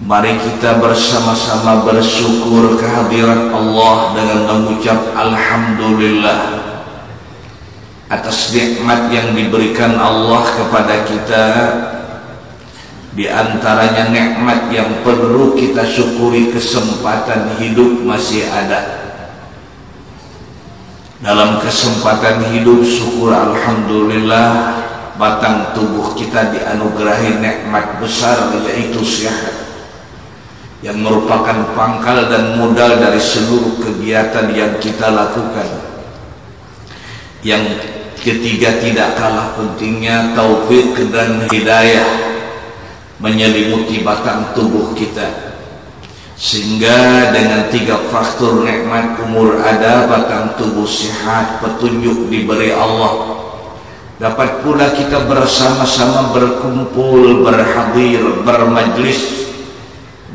Mari kita bersama-sama bersyukur kehadiran Allah dengan mengucap Alhamdulillah atas nikmat yang diberikan Allah kepada kita. Di antaranya nikmat yang perlu kita syukuri kesempatan hidup masih ada. Dalam kesempatan hidup syukur Alhamdulillah batang tubuh kita dianugerahi nikmat besar yaitu sehat yang merupakan pangkal dan modal dari seluruh kegiatan yang kita lakukan. Yang ketiga tidak kalah pentingnya taufik dan hidayah menyelimuti batang tubuh kita. Sehingga dengan tiga faktor nikmat umur ada batang tubuh sehat petunjuk diberi Allah. Dapat pula kita bersama-sama berkumpul berhadir bermajlis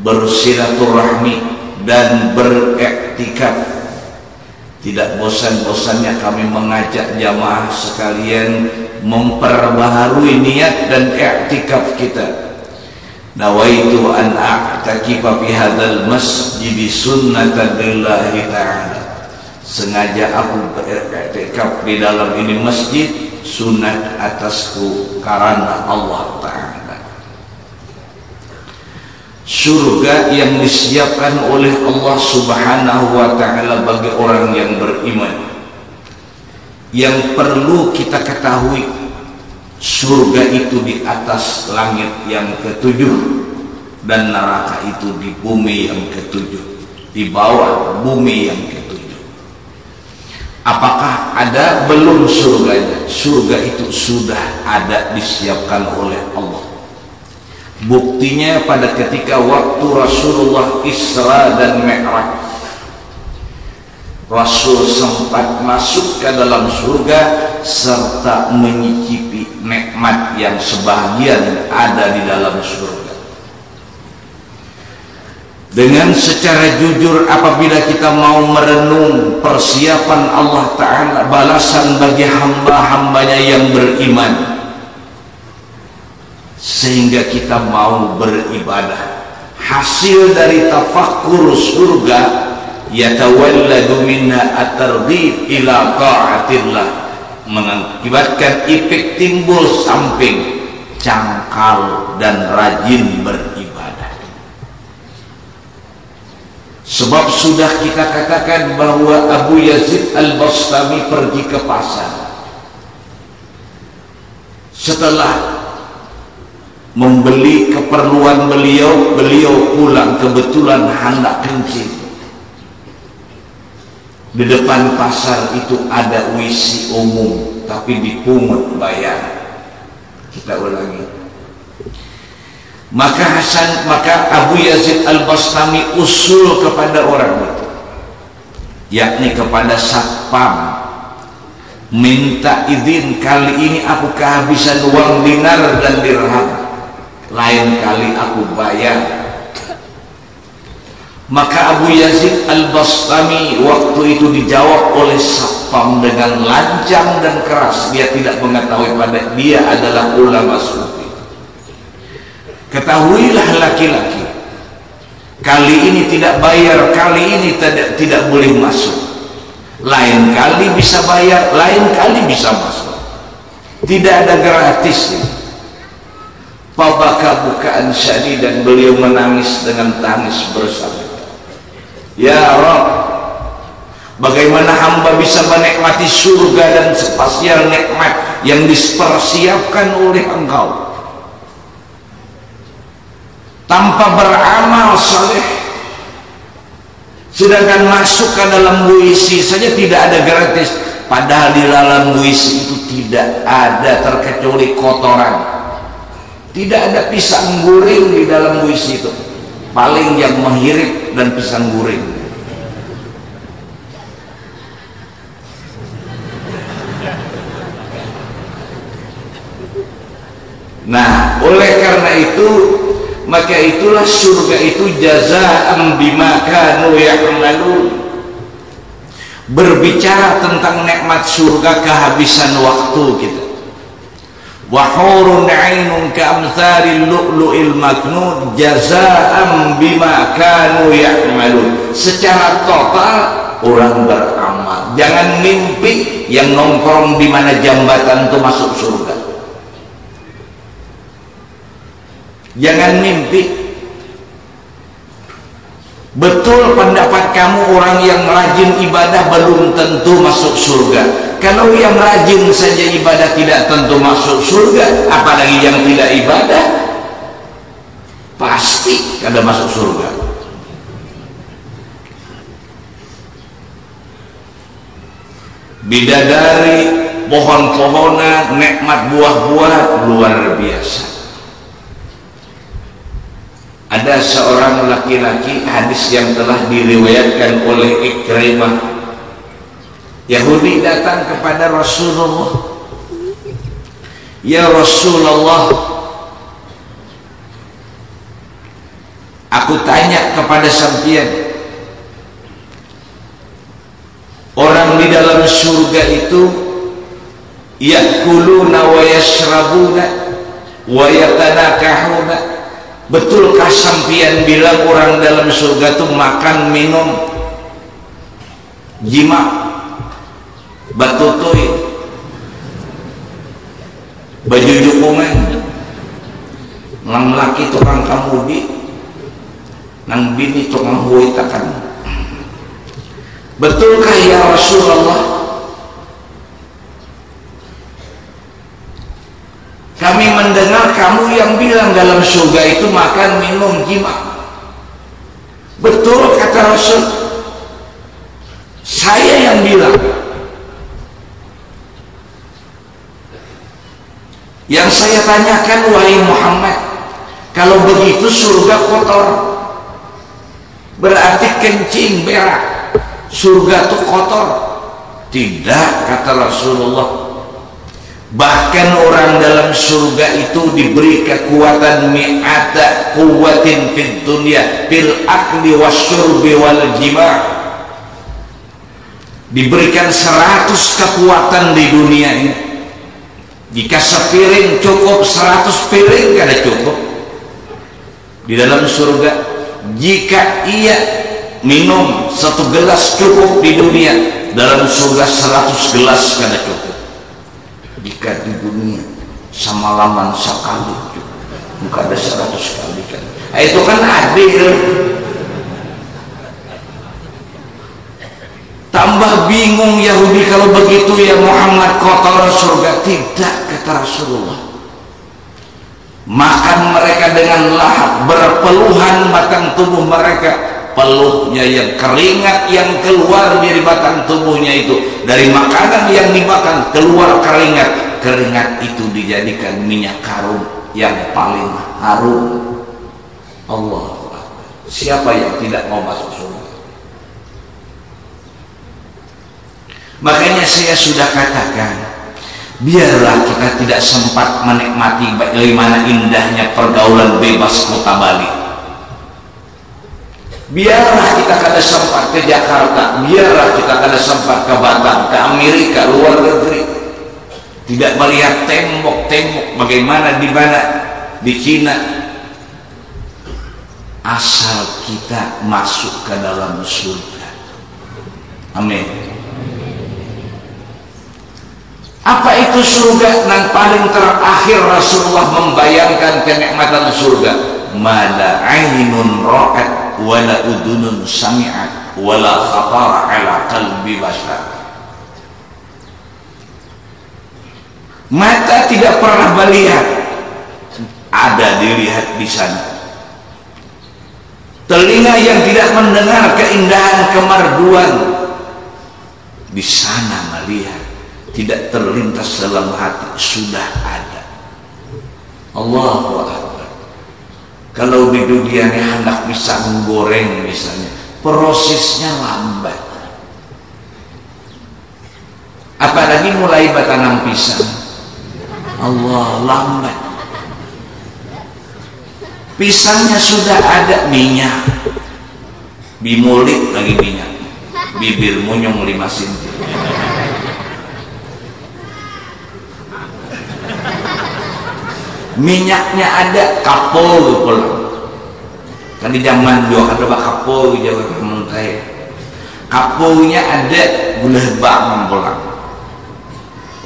bersilaturahmi dan beriktikaf. Tidak bosan-bosannya kami mengajak jamaah sekalian memperbaharui niat dan iktikaf kita. Nawaitu an a'takifa fi hadzal masjid sunnatan lillahi ta'ala. Sengaja aku beriktikaf di dalam ini masjid sunat atasku karena Allah Ta'ala surga yang disiapkan oleh Allah Subhanahu wa taala bagi orang yang beriman. Yang perlu kita ketahui surga itu di atas langit yang ketujuh dan neraka itu di bumi yang ketujuh, di bawah bumi yang ketujuh. Apakah ada belum surganya? Surga itu sudah ada disiapkan oleh Allah Buktinya pada ketika waktu Rasulullah Isra dan Mi'raj. Rasul sempat masuk ke dalam surga serta menyicipi nikmat yang sebagian ada di dalam surga. Dengan secara jujur apabila kita mau merenung persiapan Allah Ta'ala balasan bagi hamba-hambanya yang beriman sehingga kita mau beribadah. Hasil dari tafakkur surga yatawalladu minna at-tardid ila ta'atillah. Mengakibatkan efek timbul samping cangkal dan rajin beribadah. Sebab sudah kita katakan bahwa Abu Yazid Al-Bastami pergi ke pasar. Setelah membeli keperluan beliau beliau pulang kebetulan hendak kencing. Di depan pasar itu ada wisi umum tapi dipungut bayar. Kita ulangi. Maka Hasan maka Abu Yazid Al-Bastami usul kepada orang itu yakni kepada satpam. Minta izin kali ini aku kehabisan uang dinar dan dirham lain kali aku bayar. Maka Abu Yazid Al-Bastami waktu itu dijawab oleh Satpam dengan lancang dan keras. Dia tidak mengetahui pada dia adalah ulama sufi. Ketahuilah laki-laki kali ini tidak bayar kali ini tidak, tidak boleh masuk. Lain kali bisa bayar lain kali bisa masuk. Tidak ada gratis Fabaka bukaan syadi dan beliau menangis dengan tangis bersama. Ya Rob, bagaimana hamba bisa menikmati surga dan spasial nikmat yang dipersiapkan oleh engkau tanpa beramal saleh sedangkan masuk ke dalam buisi saja tidak ada gratis padahal di dalam buisi itu tidak ada terkecuali kotoran tidak ada pisang goreng di dalam puisi itu. Paling yang menghirit dan pisang goreng. Nah, oleh karena itu maka itulah surga itu jazaa'an bima kanu. Berbicara tentang nikmat surga kehabisan waktu kita wahurun ainun ka'amtharil lu'lu'il maknud jaza'am bima kanu ya'malun. Secara total orang beramal. Jangan mimpi yang nongkrong di mana jambatan itu masuk surga. Jangan mimpi Betul pendapat kamu orang yang rajin ibadah belum tentu masuk surga. Kalau yang rajin saja ibadah tidak tentu masuk surga, apalagi yang tidak ibadah pasti kada masuk surga. Bidadari, pohon-pohonan, nikmat buah-buah luar biasa ada seorang laki-laki hadis yang telah diriwayatkan oleh Ikrimah. Yahudi datang kepada Rasulullah. Ya Rasulullah Aku tanya kepada sampian Orang di dalam surga itu Yakuluna wa yashrabuna Wa yatanakahuna Betulkah sampian bilang orang dalam surga itu makan minum? Jima batutui baju jukungan nang laki tukang kamudi nang bini tukang huitakan betulkah ya Rasulullah Kami mendengar kamu yang bilang dalam surga itu makan, minum, jima. Betul kata Rasul. Saya yang bilang. Yang saya tanyakan wahai Muhammad, kalau begitu surga kotor. Berarti kencing berak. Surga itu kotor. Tidak kata Rasulullah bahkan orang dalam surga itu diberi kekuatan mi'ata kuwatin fid dunia fil akli wasyurbi wal jima' diberikan seratus kekuatan di dunia ini. Jika sepiring cukup seratus piring kada cukup. Di dalam surga jika ia minum satu gelas cukup di dunia dalam surga seratus gelas kada cukup jika di dunia semalaman sekali. Bukan ada seratus kali kan. Nah, itu kan adil. Tambah bingung Yahudi kalau begitu ya Muhammad kotor surga. Tidak kata Rasulullah. Makan mereka dengan lahap berpeluhan batang tubuh mereka peluhnya yang keringat yang keluar dari batang tubuhnya itu. Dari makanan yang dimakan keluar keringat. Keringat itu dijadikan minyak harum yang paling harum. Allah. Siapa yang tidak mau masuk surga? Makanya saya sudah katakan biarlah kita tidak sempat menikmati bagaimana indahnya pergaulan bebas kota Bali biarlah kita kada sempat ke Jakarta biarlah kita kada sempat ke Batam ke Amerika luar negeri. Tidak melihat tembok-tembok bagaimana di mana di Cina. Asal kita masuk ke dalam surga. Amin. Apa itu surga? Yang paling terakhir Rasulullah membayangkan kenikmatan surga. Mala ainun ra'at wala udunun sami'at wala khatara ala qalbi bashar. Mata tidak pernah melihat. Ada dilihat di sana. Telinga yang tidak mendengar keindahan kemerduan di sana melihat. Tidak terlintas dalam hati. Sudah ada. Allahu Akbar kalau di dunia ini anak bisa menggoreng misalnya prosesnya lambat. Apalagi mulai batanam pisang. Allah lambat. Pisangnya sudah ada minyak. Bimulik lagi minyak. Bibir munyung lima sinti minyaknya ada kapol pulang. Kan di zaman dua ada bak kapol jawa mentai kapolnya ada gula bang pulang.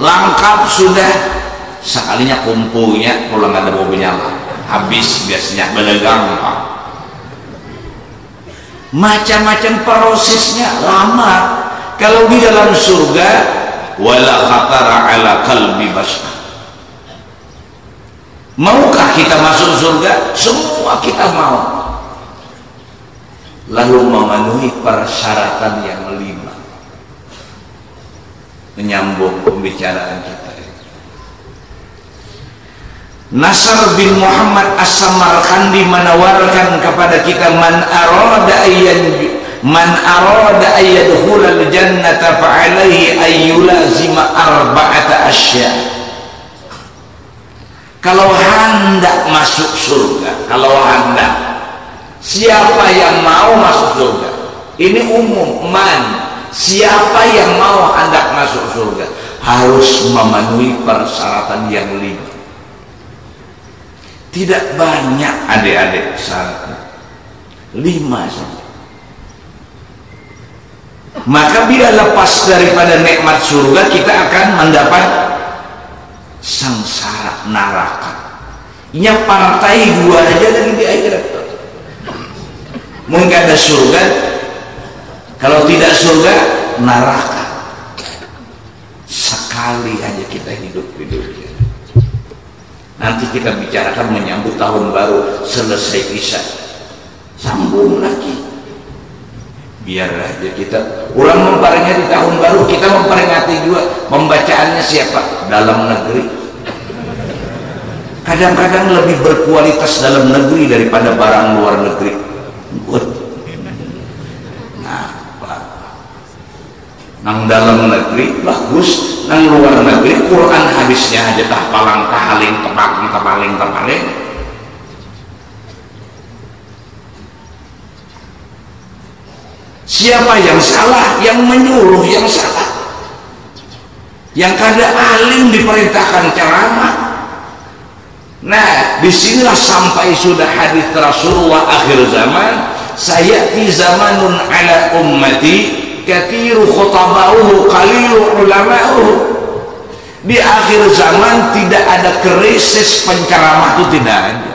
Lengkap sudah. Sekalinya kumpulnya pulang ada mobil nyala. Habis biasanya belegang pak. Macam-macam prosesnya lama. Kalau di dalam surga wala khatara ala qalbi bashar maukah kita masuk surga? Semua kita mau. Lalu memenuhi persyaratan yang lima. Menyambung pembicaraan kita Nasar bin Muhammad As-Samarkandi menawarkan kepada kita man arada ayyan man arada ayyadkhulal jannata fa alaihi ayyulazima arba'ata asya kalau hendak masuk surga kalau hendak. Siapa yang mau masuk surga? Ini umum man. Siapa yang mau hendak masuk surga? Harus memenuhi persyaratan yang lima. Tidak banyak adik-adik syaratnya. Lima saja. Maka bila lepas daripada nikmat surga kita akan mendapat sengsara neraka nya partai dua aja lagi di akhirat mungkin ada surga. Kalau tidak surga neraka sekali aja kita hidup di dunia. Nanti kita bicarakan menyambut tahun baru. Selesai isya sambung lagi. Biar aja kita ulang memperingati tahun baru kita memperingati juga pembacaannya siapa? Dalam negeri kadang-kadang lebih berkualitas dalam negeri daripada barang luar negeri. Buat nang dalam negeri bagus. Nang luar negeri Quran hadisnya aja tak palang tahaling tepaling tepaling tepaling siapa yang salah yang menyuruh yang salah. Yang kada alim diperintahkan ceramah nah di sinilah sampai sudah hadis Rasulullah akhir zaman saya di zamanun ala ummati kathiru khutabauhu qalilu ulama'uhu. Di akhir zaman tidak ada krisis penceramah itu tidak ada.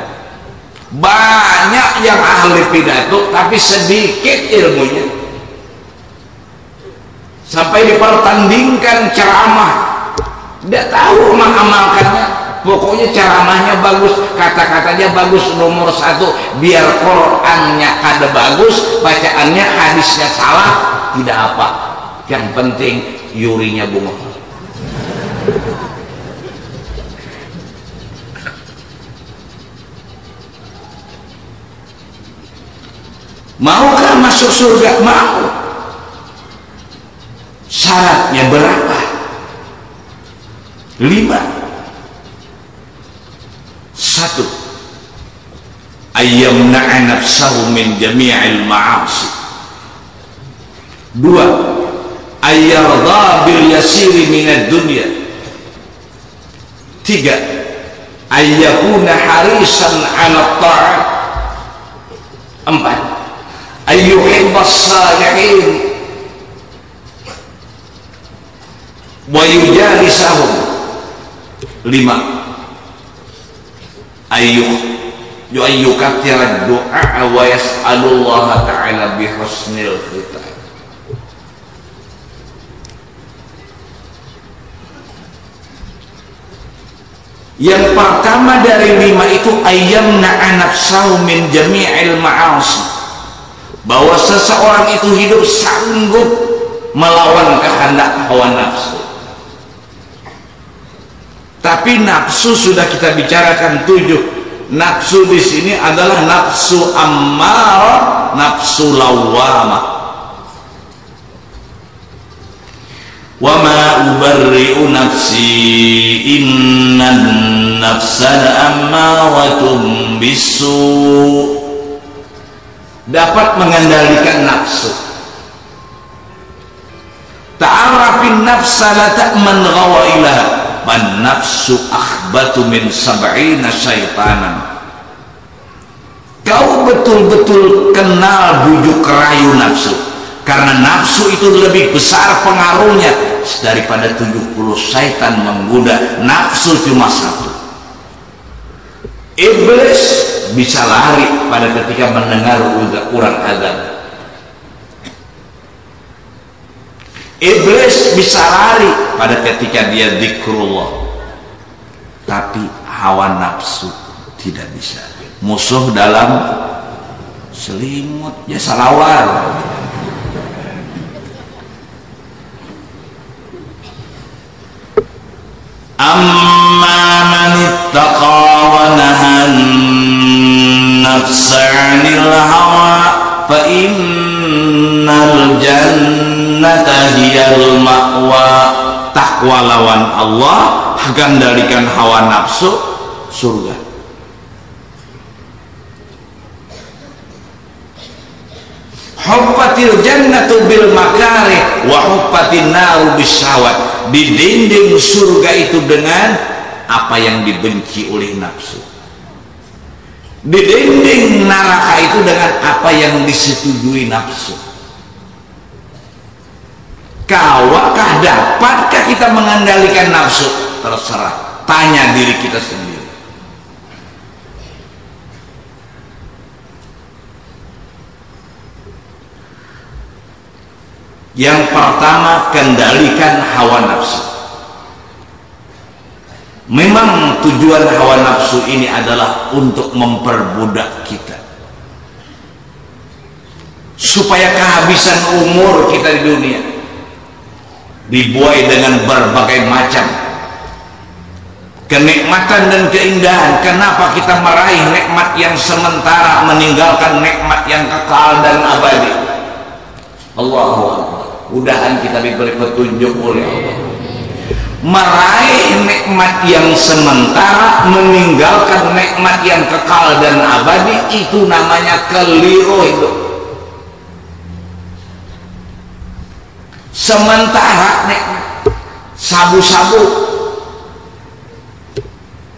Banyak yang ahli pidato tapi sedikit ilmunya. Sampai dipertandingkan ceramah. Tidak tahu mengamalkannya pokoknya ceramahnya bagus kata-katanya bagus nomor satu biar Qurannya ada bagus bacaannya hadisnya salah tidak apa. Yang penting yurinya bunga maukah masuk surga? Mau. Syaratnya berapa? Lima satu. Ayam nafsahu min jami'il ma'asi. Dua. Ayyarda bil yasiri minad dunya. Tiga. Ayyakuna harisan ala ta'at empat. Ayyuhibbas salihin. Wa yujalisahum. Lima ayyuh yu'ayyukathira du'a wa yas'alullaha ta'ala bihusnil khitam yang pertama dari lima itu ayam anak min jami'il ma'asi. Bahwa seseorang itu hidup sanggup melawan kehendak hawa nafsu tapi nafsu sudah kita bicarakan tujuh. Nafsu di sini adalah nafsu ammar, nafsu lawama. Wa ma ubarri'u nafsi innan nafsa ammaratun bisu. Dapat mengendalikan nafsu. Ta'arafin nafsa la ta'man ghawailaha man nafsu akhbatu min sab'ina syaitanan. Kau betul-betul kenal bujuk rayu nafsu. Karena nafsu itu lebih besar pengaruhnya daripada 70 syaitan menggoda nafsu cuma satu. Iblis bisa lari pada ketika mendengar orang azan Iblis bisa lari pada ketika dia zikrullah. Tapi hawa nafsu tidak bisa. Musuh dalam selimut ya salawar. Amma man ittaqa wa nahan nafsa hawa fa innal jannata hiyal ma'wa takwa lawan Allah gandalikan hawa nafsu surga. Huffatil jannatu bil makari wa huffatin naru bisyawat di dinding surga itu dengan apa yang dibenci oleh nafsu. Di dinding neraka itu dengan apa yang disetujui nafsu Kawakah dapatkah kita mengendalikan nafsu? Terserah. Tanya diri kita sendiri. Yang pertama, kendalikan hawa nafsu. Memang tujuan hawa nafsu ini adalah untuk memperbudak kita. Supaya kehabisan umur kita di dunia dibuai dengan berbagai macam. Kenikmatan dan keindahan. Kenapa kita meraih nikmat yang sementara meninggalkan nikmat yang kekal dan abadi? Allahu mudahan kita diberi petunjuk oleh Allah. Meraih nikmat yang sementara meninggalkan nikmat yang kekal dan abadi itu namanya keliru itu sementara nek sabu-sabu.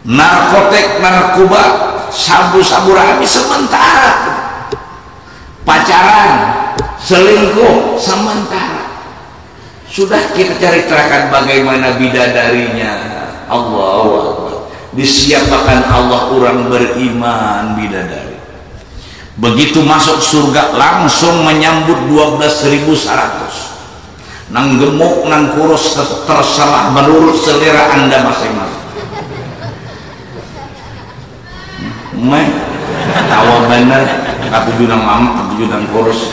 Narkotik narkoba sabu-sabu rami sementara. Pacaran selingkuh sementara. Sudah kita cari terakan bagaimana bidadarinya. Allah disiapkan Allah orang beriman bidadari. Begitu masuk surga langsung menyambut 12.100 nang gemuk nang kurus terserah menurut selera anda masing-masing. Meh tawa bener. Aku junang mamak aku junang kurus.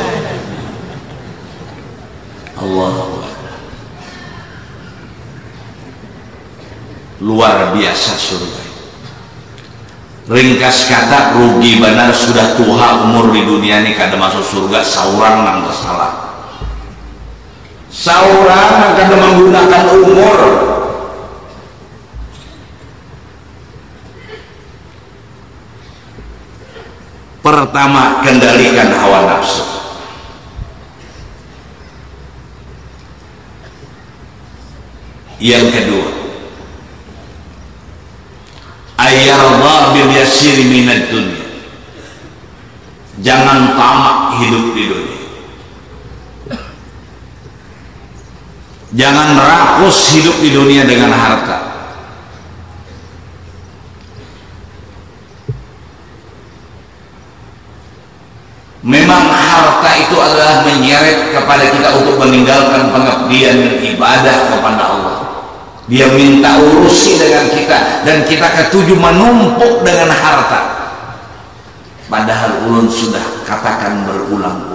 Allah. Luar biasa surga. Ringkas kata rugi benar sudah tua umur di dunia ini kada masuk surga seorang nang salah seorang akan menggunakan umur. Pertama kendalikan hawa nafsu. Yang kedua ayyarda bil yasir minad dunia jangan tamak hidup di dunia Jangan rakus hidup di dunia dengan harta. Memang harta itu adalah menyeret kepada kita untuk meninggalkan pengabdian dan ibadah kepada Allah. Dia minta urusi dengan kita dan kita ketujuh menumpuk dengan harta. Padahal ulun sudah katakan berulang-ulang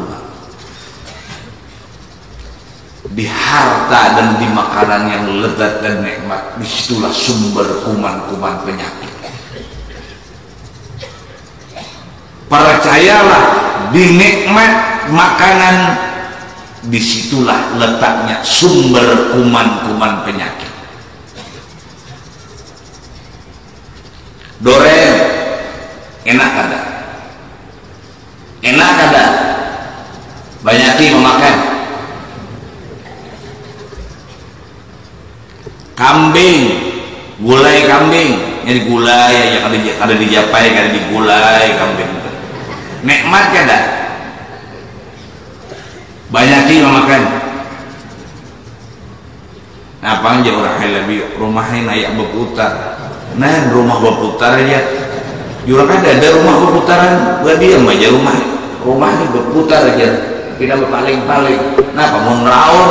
di harta dan di makanan yang lezat dan nikmat. Di situlah sumber kuman-kuman penyakit. Percayalah di nikmat makanan di situlah letaknya sumber kuman-kuman penyakit. Dorel enak ada? Enak ada? Banyak memakan kambing Ini gulai ya ada ada dijapai ada digulai kambing. Nikmat kan dah. Banyakin makan. Nah, aja orang lebih rumahnya naik berputar. Nah, rumah berputar aja. Jurang ada ada rumah berputaran, gak diam aja rumah. Rumahnya berputar aja. Tidak berpaling-paling. Nah, apa mau ngeraun?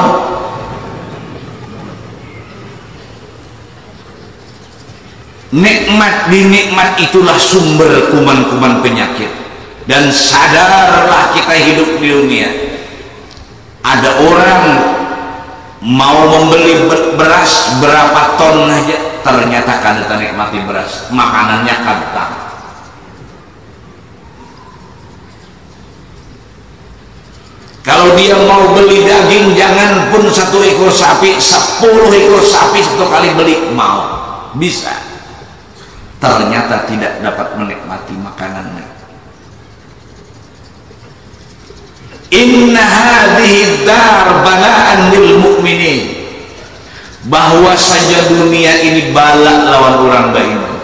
Nikmat di nikmat itulah sumber kuman-kuman penyakit. Dan sadarlah kita hidup di dunia. Ada orang mau membeli beras berapa ton aja ternyata kan nikmati beras. Makanannya kentang kalau dia mau beli daging jangan pun satu ekor sapi sepuluh ekor sapi satu kali beli. Mau. Bisa ternyata tidak dapat menikmati makanannya. Inna hadhihi dar balaan lil mu'minin. Bahwa saja dunia ini balak lawan orang beriman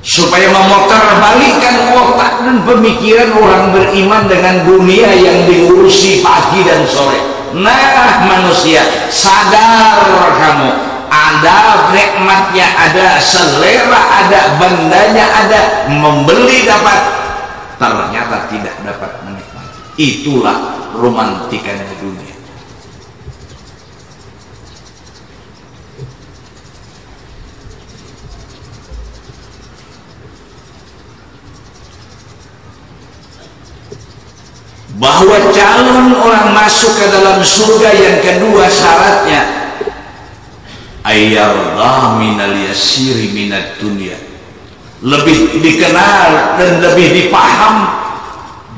supaya memutar balikan otak dan pemikiran orang beriman dengan dunia yang diurusi pagi dan sore. Nah manusia sadar kamu ada nikmatnya ada selera ada bandanya ada membeli dapat. Ternyata tidak dapat menikmati. Itulah romantikanya dunia. Bahwa calon orang masuk ke dalam surga yang kedua syaratnya ayyardah minal yasiri minat dunia lebih dikenal dan lebih dipaham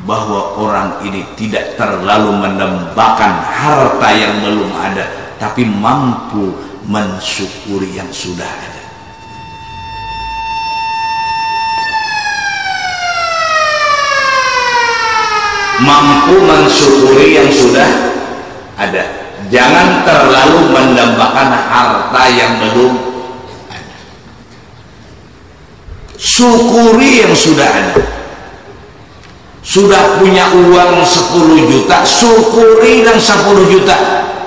bahwa orang ini tidak terlalu mendambakan harta yang belum ada tapi mampu mensyukuri yang sudah ada. Mampu mensyukuri yang sudah ada jangan terlalu mendambakan harta yang belum ada. Syukuri yang sudah ada. Sudah punya uang 10 juta syukuri dan 10 juta.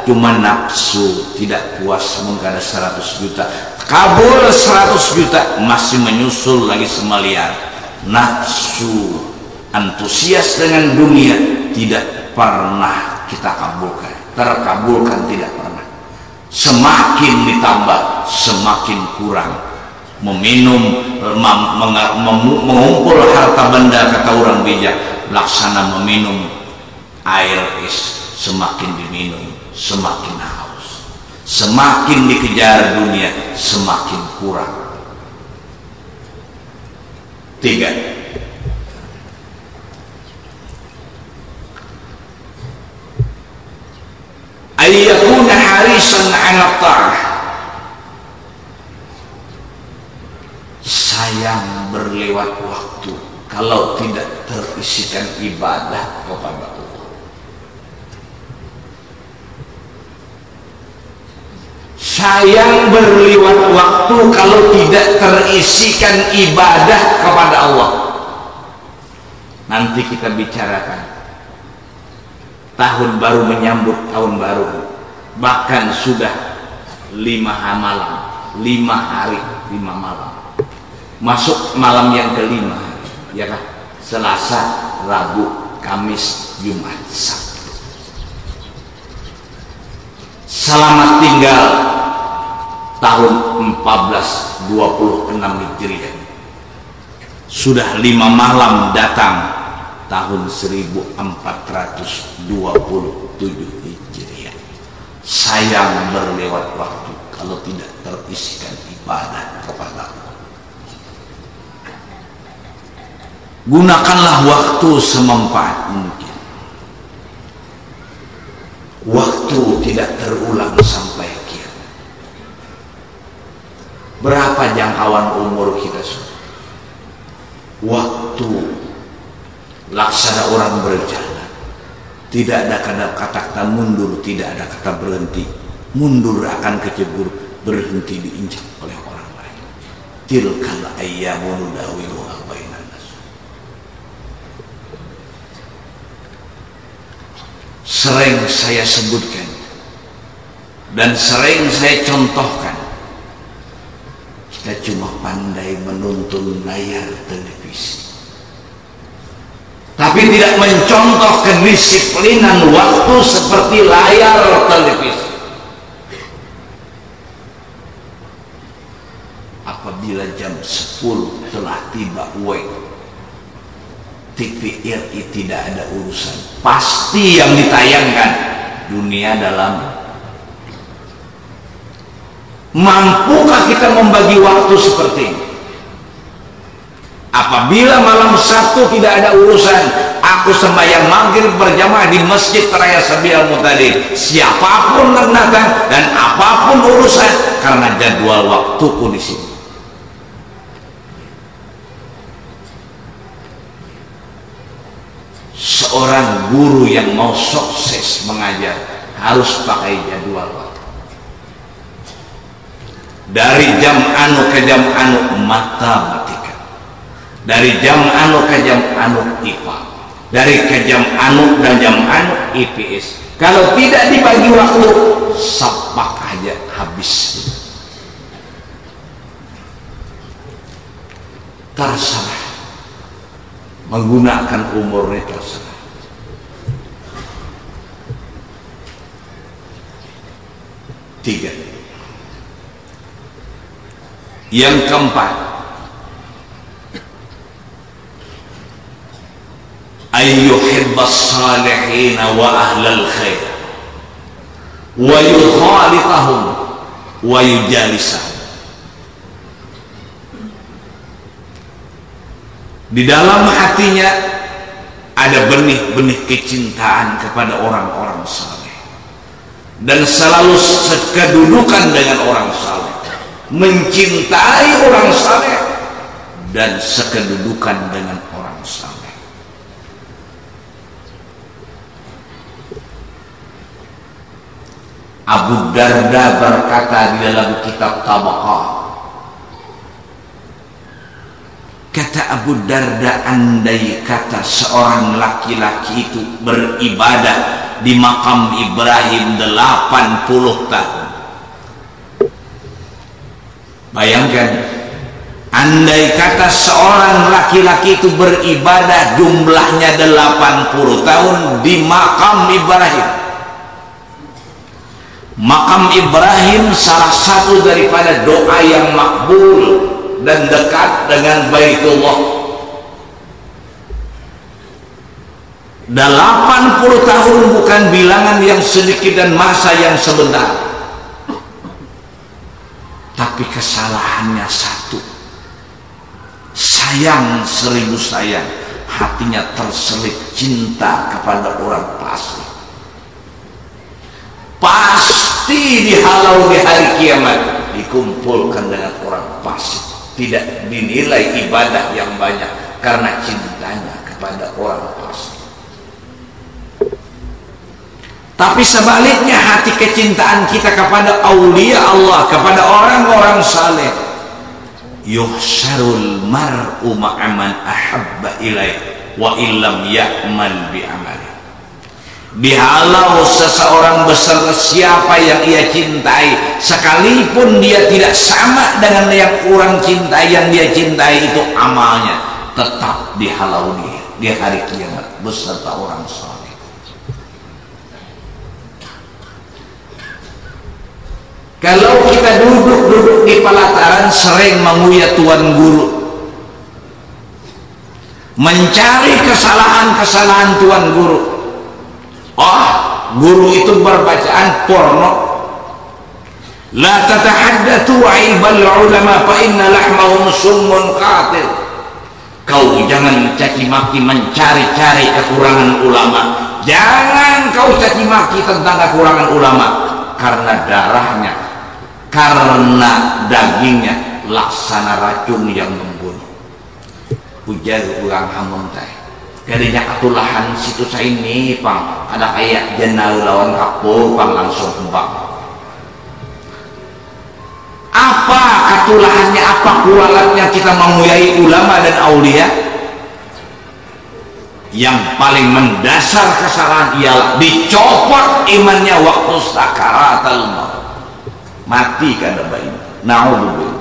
Cuma nafsu tidak puas mengkada 100 juta. Kabul 100 juta masih menyusul lagi semaliar. Nafsu antusias dengan dunia tidak pernah kita kabulkan terkabulkan tidak pernah. Semakin ditambah semakin kurang. Meminum mengumpul harta benda kata orang bijak. Laksana meminum air es semakin diminum semakin haus. Semakin dikejar dunia semakin kurang. Tiga ayyakuna harisan ala ta'ah. Sayang berlewat waktu kalau tidak terisikan ibadah kepada Allah. Sayang berlewat waktu kalau tidak terisikan ibadah kepada Allah. Nanti kita bicarakan tahun baru menyambut tahun baru. Bahkan sudah lima malam lima hari lima malam. Masuk malam yang kelima ya kan? Selasa Rabu Kamis Jumat Sabtu. Selamat tinggal tahun 1426 Hijriah. Sudah lima malam datang tahun 1427 Hijriah. Sayang berlewat waktu kalau tidak terisikan ibadah kepada Allah. Gunakanlah waktu semempat mungkin. Waktu tidak terulang sampai kiamat. Berapa jangkauan umur kita waktu laksana orang berjalan. Tidak ada kata kata mundur tidak ada kata berhenti. Mundur akan kecebur berhenti diinjak oleh orang lain. Tilkal ayyamu nudawiluha bainan nas. Sering saya sebutkan dan sering saya contohkan kita cuma pandai menuntun layar televisi tapi tidak mencontoh kedisiplinan waktu seperti layar televisi. Apabila jam 10 telah tiba wek TVRI tidak ada urusan. Pasti yang ditayangkan dunia dalam. Mampukah kita membagi waktu seperti ini Apabila malam Sabtu tidak ada urusan, aku sembahyang maghrib berjamaah di Masjid Raya Sabil Mutadin. Siapa pun datang dan apa pun urusan karena jadwal waktuku di sini. Seorang guru yang mau sukses mengajar harus pakai jadwal waktu. Dari jam anu ke jam anu mata dari jam anu ke jam anu IPA. Dari ke jam anu dan jam anu IPS kalau tidak dibagi waktu sepak aja habis. Terserah. Menggunakan umurnya terserah. Tiga. Yang keempat salihin wa ahlal khair wa di dalam hatinya ada benih-benih kecintaan kepada orang-orang saleh. Dan selalu sekedudukan dengan orang saleh. Mencintai orang saleh dan sekedudukan dengan Abu Darda berkata di dalam kitab Tabaqah Kata Abu Darda andai kata seorang laki-laki itu beribadah di makam Ibrahim 80 tahun. Bayangkan andai kata seorang laki-laki itu beribadah jumlahnya 80 tahun di makam Ibrahim Makam Ibrahim salah satu daripada doa yang makbul dan dekat dengan Baitullah. 80 tahun bukan bilangan yang sedikit dan masa yang sebentar. Tapi kesalahannya satu. Sayang seribu sayang. Hatinya terselip cinta kepada orang pasti dihalau di hari kiamat dikumpulkan dengan orang fasik. Tidak dinilai ibadah yang banyak karena cintanya kepada orang fasik. Tapi sebaliknya hati kecintaan kita kepada aulia Allah kepada orang-orang saleh. Yuhsarul mar'u ma'aman ahabba ilaih wa illam ya'mal bi amali dihalau seseorang beserta siapa yang ia cintai sekalipun dia tidak sama dengan yang orang cintai yang dia cintai itu amalnya tetap dihalau dia di hari kiamat beserta orang soleh. Kalau kita duduk-duduk di pelataran sering menguya tuan guru mencari kesalahan-kesalahan tuan guru oh guru itu berbacaan porno. La tatahaddathu aibal ulama fa inna lahmahum summun qatil. Kau jangan caci maki mencari-cari kekurangan ulama. Jangan kau caci maki tentang kekurangan ulama. Karena darahnya karena dagingnya laksana racun yang membunuh. Ujar ulang hamun Kadinya atulahan situ saya ini pang ada kayak jenal lawan kapur pang langsung kembang patulahannya apa kualatnya kita memuyai ulama dan aulia? Yang paling mendasar kesalahan ialah dicopot imannya waktu sakaratul maut. Mati kada baik naudzubillah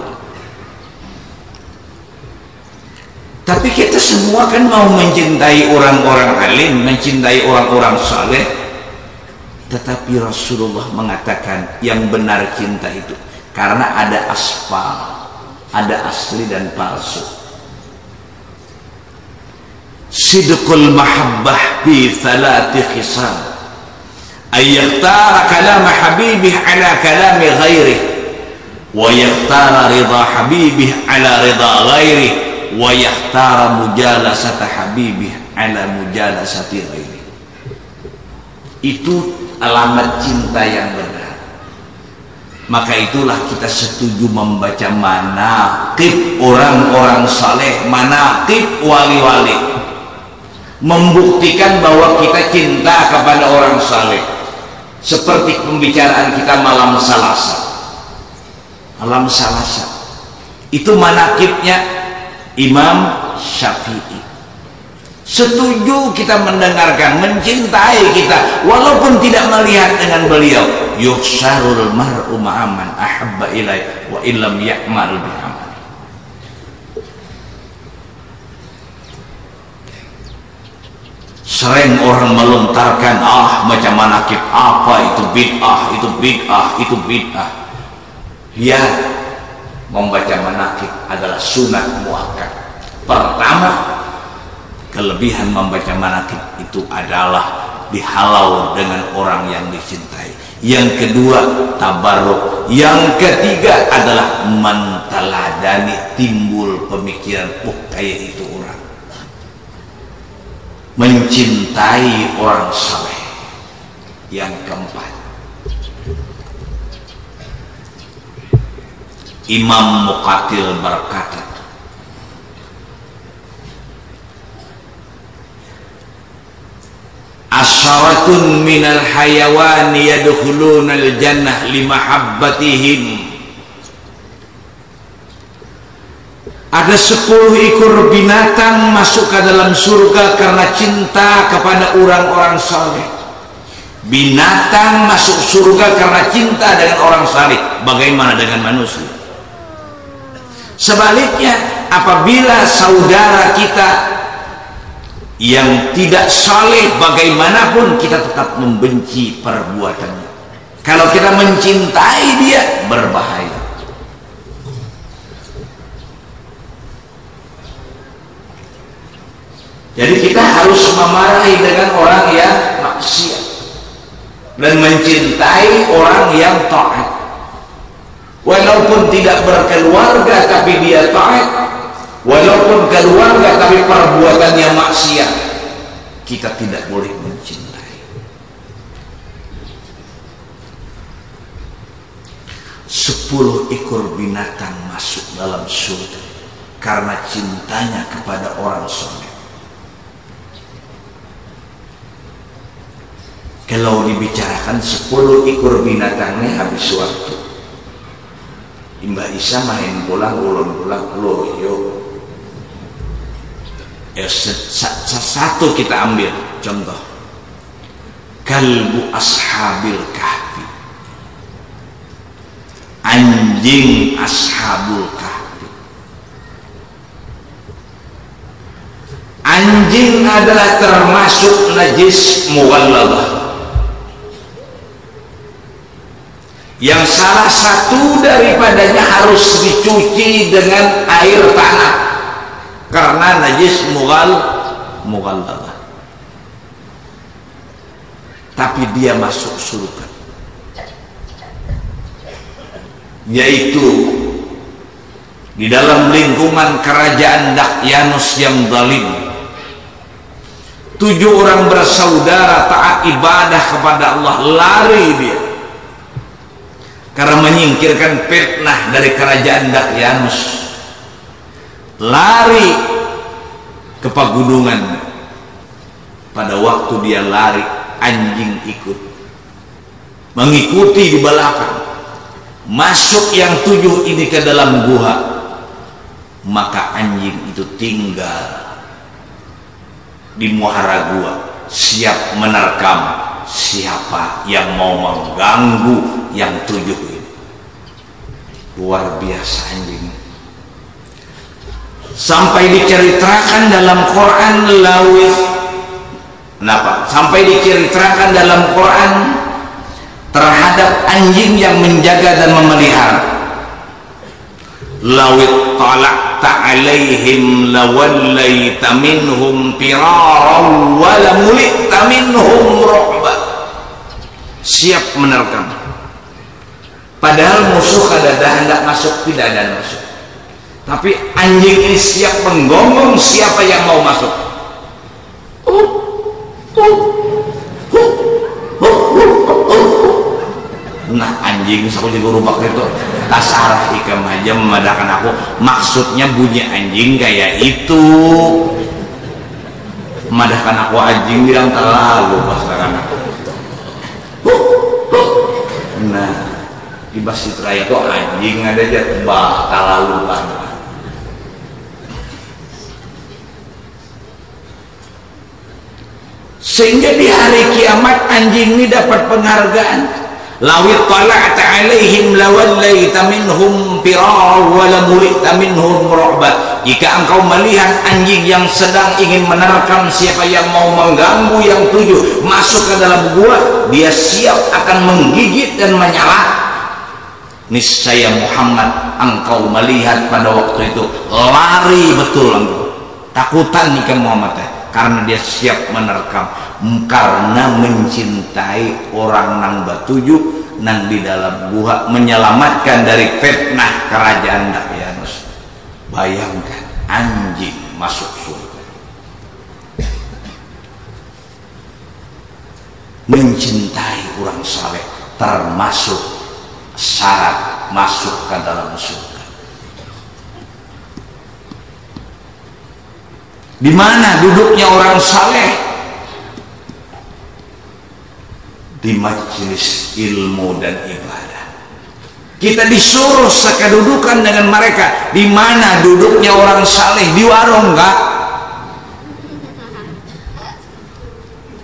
tapi kita semua kan mau mencintai orang-orang alim mencintai orang-orang saleh. Tetapi Rasulullah mengatakan yang benar cinta itu karena ada aspal ada asli dan palsu. Sidqul mahabbah bi thalathi khisal ay kalam habibih ala kalam ghairih wa yakhtara ridha habibih ala ridha ghairih wa yakhtara mujalasata habibih ala mujalasati ghairih itu alamat cinta yang benar. Maka itulah kita setuju membaca manakib orang-orang saleh manakib wali-wali. Membuktikan bahwa kita cinta kepada orang saleh. Seperti pembicaraan kita malam salasa malam salasa itu manakibnya Imam Syafi'i. Setuju kita mendengarkan mencintai kita walaupun tidak melihat dengan beliau. Yuhsarul mar'u ma'aman ahabba ilai wa illam ya'mal bi'amal. Sering orang melontarkan ah macam manakib apa itu bid'ah itu bid'ah itu bid'ah. Ya membaca manakib adalah sunat muakkad. Pertama kelebihan membaca manakib itu adalah dihalau dengan orang yang dicintai. Yang kedua tabaruk yang ketiga adalah menteladani timbul pemikiran oh kayak itu orang. Mencintai orang saleh. Yang keempat Imam Muqatil berkata asharatun minal hayawani yadkhulunal jannah limahabbatihim. Ada sepuluh ekor binatang masuk ke dalam surga karena cinta kepada orang-orang saleh. Binatang masuk surga karena cinta dengan orang saleh. Bagaimana dengan manusia sebaliknya apabila saudara kita yang tidak saleh bagaimanapun kita tetap membenci perbuatannya. Kalau kita mencintai dia berbahaya. Jadi kita harus memarahi dengan orang yang maksiat. Dan mencintai orang yang taat walaupun tidak berkeluarga tapi dia taat walaupun keluarga tapi perbuatannya maksiat kita tidak boleh mencintai. Sepuluh ekor binatang masuk dalam surga karena cintanya kepada orang soleh. Kalau dibicarakan sepuluh ekor binatangnya habis waktu Mbak Isa main pulang ulun pulang loyo ya, satu kita ambil contoh. Kalbu ashabil kahfi. Anjing ashabul kahfi. Anjing adalah termasuk najis mughallabah yang salah satu daripadanya harus dicuci dengan air tanah. Karena najis mughal mughalladhah. Tapi dia masuk surga. Yaitu di dalam lingkungan kerajaan Dakyanus yang zalim. Tujuh orang bersaudara taat ibadah kepada Allah lari dia karena menyingkirkan fitnah dari kerajaan Dakyanus. Lari ke pegunungan. Pada waktu dia lari anjing ikut. Mengikuti di belakang. Masuk yang tujuh ini ke dalam gua maka anjing itu tinggal di muara gua. Siap menerkam siapa yang mau mengganggu yang tujuh ini. Luar biasa anjing. Sampai diceritakan dalam Quran lawis. Kenapa? Sampai diceritakan dalam Quran terhadap anjing yang menjaga dan memelihara. Lawit talaqta alaihim lawallaita minhum firaran wa lamulita minhum ru'ba. Siap menerkam padahal musuh kada ada hendak masuk tidak ada masuk. Tapi anjing ini siap menggonggong siapa yang mau masuk. Uh, uh. nah anjing aku rubak itu? Tasarah ikam aja memadakan aku. Maksudnya bunyi anjing kayak itu. Memadahkan aku anjing bilang terlalu pasaran aku. Nah di Basit Raya tuh anjing ada aja bah terlalu banget sehingga di hari kiamat anjing ini dapat penghargaan. Lawit tala'ta alaihim lawallaita minhum firar wa lamulita minhum ru'ba. Jika engkau melihat anjing yang sedang ingin menerkam siapa yang mau mengganggu yang tujuh masuk ke dalam gua dia siap akan menggigit dan menyala niscaya Muhammad engkau melihat pada waktu itu lari betul engkau. Takutan nih ke Muhammad karena dia siap menerkam. Karena mencintai orang nang batuju nang di dalam gua menyelamatkan dari fitnah kerajaan Dahyanus. Bayangkan anjing masuk surga. Mencintai orang saleh termasuk syarat masuk ke dalam surga. Di mana duduknya orang saleh? Di majelis ilmu dan ibadah. Kita disuruh sekedudukan dengan mereka. Di mana duduknya orang saleh? Di warung enggak?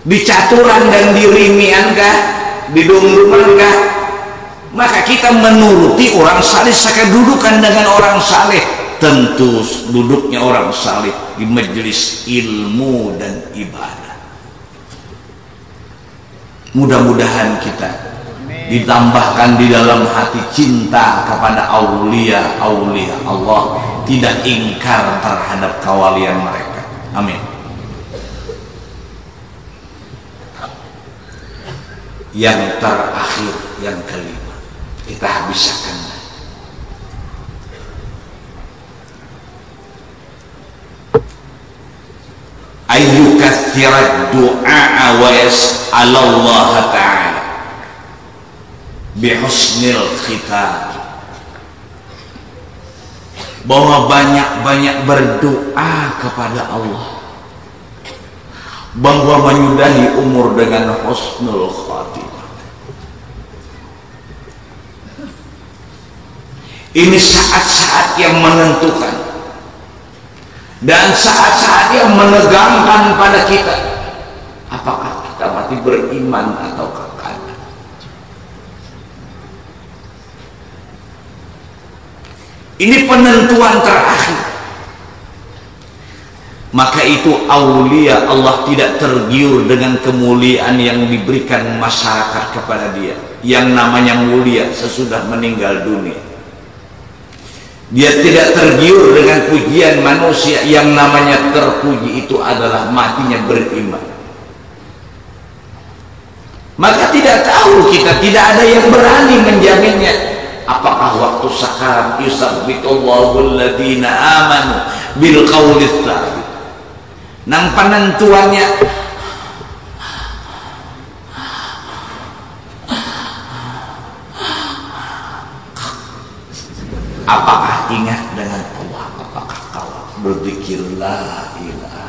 Di caturan dan di rimian enggak? Di dungduman enggak maka kita menuruti orang saleh sekedudukan dengan orang saleh. Tentu duduknya orang salih di majelis ilmu dan ibadah. Mudah-mudahan kita ditambahkan di dalam hati cinta kepada aulia-aulia Allah. Tidak ingkar terhadap kawalian mereka. Amin. Yang terakhir yang kelima kita habiskan. Ayyukathira du'a wa yas'alallah ta'ala bihusnil khitab. Bahwa banyak-banyak berdoa kepada Allah. Bahwa menyudahi umur dengan husnul ini saat-saat yang menentukan. Dan saat-saat yang menegangkan pada kita. Apakah kita mati beriman atau kekal? Ini penentuan terakhir. Maka itu aulia Allah tidak tergiur dengan kemuliaan yang diberikan masyarakat kepada dia. Yang namanya mulia sesudah meninggal dunia dia tidak tergiur dengan pujian manusia. Yang namanya terpuji itu adalah matinya beriman. Maka tidak tahu kita tidak ada yang berani menjaminnya. Apakah waktu sakarat yusabbitullahu alladhina amanu bil qawli nang penentuannya apakah ingat dengan Allah apakah kau berzikir la ilaha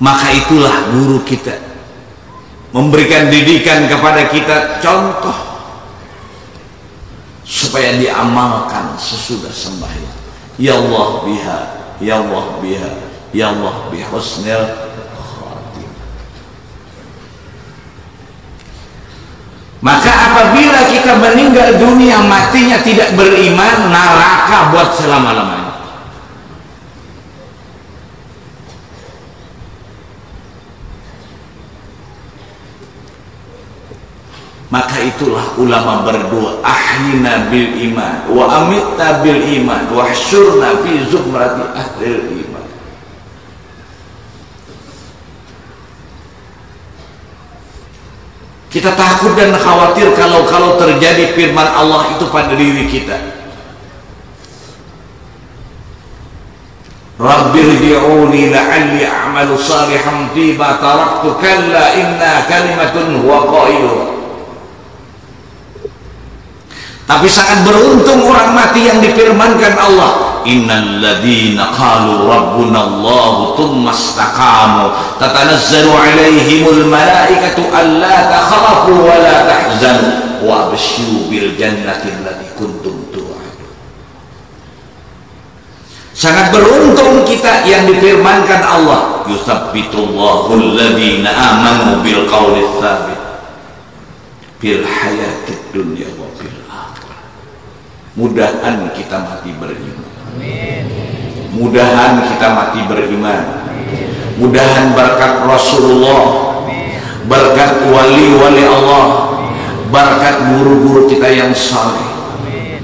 maka itulah guru kita memberikan didikan kepada kita contoh supaya diamalkan sesudah sembahyang ya Allah biha ya Allah biha ya Allah bihusnil Maka apabila kita meninggal dunia matinya tidak beriman, neraka buat selama-lamanya. Maka itulah ulama berdoa, ahyina bil iman, wa amitna bil iman, wa hasyurna fi zumrati ahlil iman. Kita takut dan khawatir kalau kalau terjadi firman Allah itu pada diri kita. Rabbir ji'uni la'alli a'malu salihan fi ma taraktu kalla inna kalimatun huwa. Tapi sangat beruntung orang mati yang difirmankan Allah innal ladina qalu rabbuna Allah thumma istaqamu. Tatanazzalu alaihimul malaikatu alla takhafu wa la tahzanu. Wa abshiru bil jannati allati kuntum sangat beruntung kita yang difirmankan Allah. Yusabbitullahu alladhina amanu bil qawli tsabit hayatid dunya wa akhirah. Mudahan kita mati beriman Mudahan kita mati beriman. Mudahan berkat Rasulullah, berkat wali-wali Allah, berkat guru-guru kita yang saleh.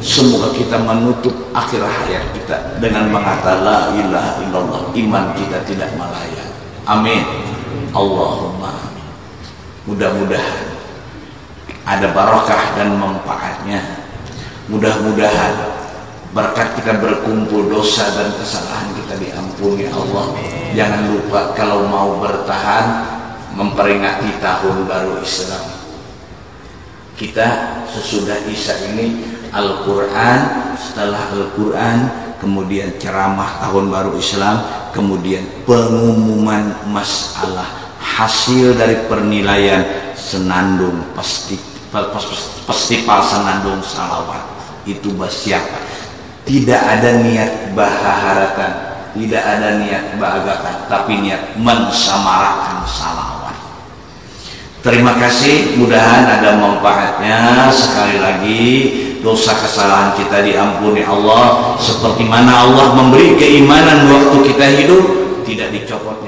Semoga kita menutup akhir hayat kita dengan mengatakan la ilaha illallah. Iman kita tidak melayang. Amin. Allahumma Mudah-mudahan ada barakah dan manfaatnya. Mudah-mudahan berkat kita berkumpul dosa dan kesalahan kita diampuni Allah. Jangan lupa kalau mau bertahan memperingati tahun baru Islam. Kita sesudah Isya ini Al-Quran setelah Al-Quran kemudian ceramah tahun baru Islam kemudian pengumuman masalah hasil dari penilaian senandung pasti festival senandung salawat. Itu siapa tidak ada niat bahaharatan tidak ada niat bahagakan tapi niat mensamarakan salawat. Terima kasih mudahan ada manfaatnya. Sekali lagi dosa kesalahan kita diampuni Allah. Seperti mana Allah memberi keimanan waktu kita hidup tidak dicopotnya